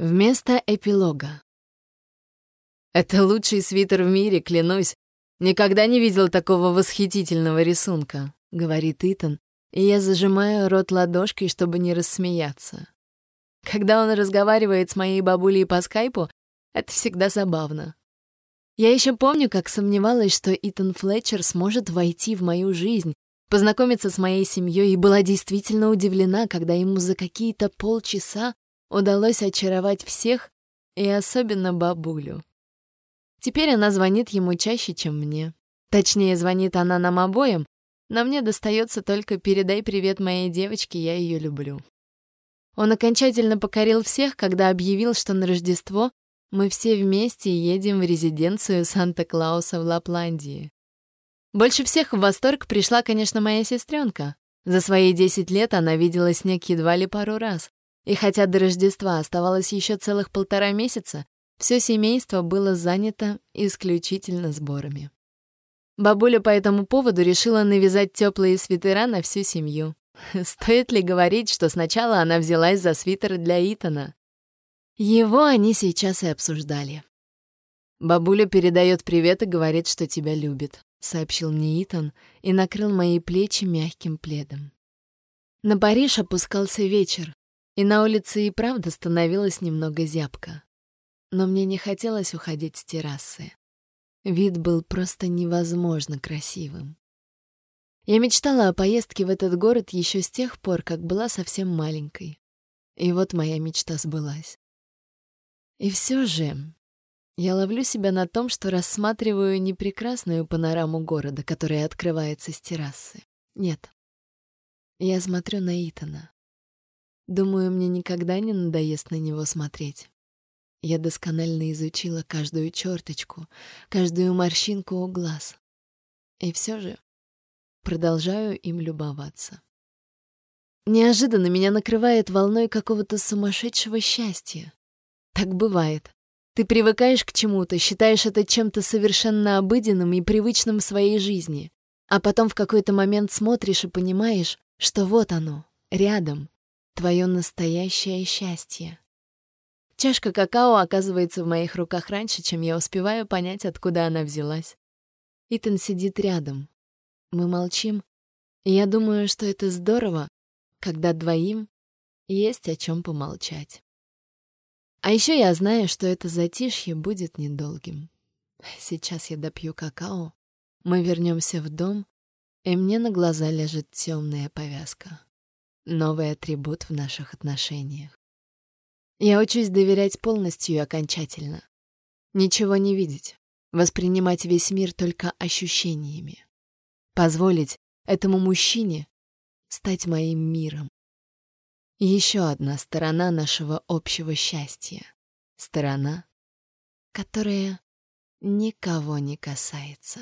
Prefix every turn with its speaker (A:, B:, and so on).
A: Вместо эпилога. Это лучший свитер в мире, клянусь. Никогда не видел такого восхитительного рисунка, говорит Итан, и я зажимаю рот ладошкой, чтобы не рассмеяться. Когда он разговаривает с моей бабулей по скайпу, это всегда забавно. Я еще помню, как сомневалась, что Итан Флетчер сможет войти в мою жизнь, познакомиться с моей семьей, и была действительно удивлена, когда ему за какие-то полчаса удалось очаровать всех и особенно бабулю. Теперь она звонит ему чаще, чем мне. Точнее, звонит она нам обоим, но мне достается только «передай привет моей девочке, я ее люблю». Он окончательно покорил всех, когда объявил, что на Рождество мы все вместе едем в резиденцию Санта-Клауса в Лапландии. Больше всех в восторг пришла, конечно, моя сестренка. За свои 10 лет она видела снег едва ли пару раз. И хотя до Рождества оставалось еще целых полтора месяца, все семейство было занято исключительно сборами. Бабуля по этому поводу решила навязать теплые свитера на всю семью. Стоит ли говорить, что сначала она взялась за свитер для Итана? Его они сейчас и обсуждали. «Бабуля передает привет и говорит, что тебя любит», — сообщил мне Итан и накрыл мои плечи мягким пледом. На Париж опускался вечер, и на улице и правда становилось немного зябко. Но мне не хотелось уходить с террасы. Вид был просто невозможно красивым. Я мечтала о поездке в этот город еще с тех пор, как была совсем маленькой. И вот моя мечта сбылась. И все же я ловлю себя на том, что рассматриваю не прекрасную панораму города, которая открывается с террасы. Нет. Я смотрю на Итана. Думаю, мне никогда не надоест на него смотреть. Я досконально изучила каждую черточку, каждую морщинку у глаз. И все же продолжаю им любоваться. Неожиданно меня накрывает волной какого-то сумасшедшего счастья. Так бывает. Ты привыкаешь к чему-то, считаешь это чем-то совершенно обыденным и привычным в своей жизни, а потом в какой-то момент смотришь и понимаешь, что вот оно, рядом, твое настоящее счастье. Чашка какао оказывается в моих руках раньше, чем я успеваю понять, откуда она взялась. Итан сидит рядом. Мы молчим, и я думаю, что это здорово, когда двоим есть о чем помолчать. А еще я знаю, что это затишье будет недолгим. Сейчас я допью какао, мы вернемся в дом, и мне на глаза ляжет темная повязка новый атрибут в наших отношениях. Я учусь доверять полностью и окончательно. Ничего не видеть, воспринимать весь мир только ощущениями. Позволить этому мужчине стать моим миром. Еще одна сторона нашего общего счастья. Сторона, которая никого не касается.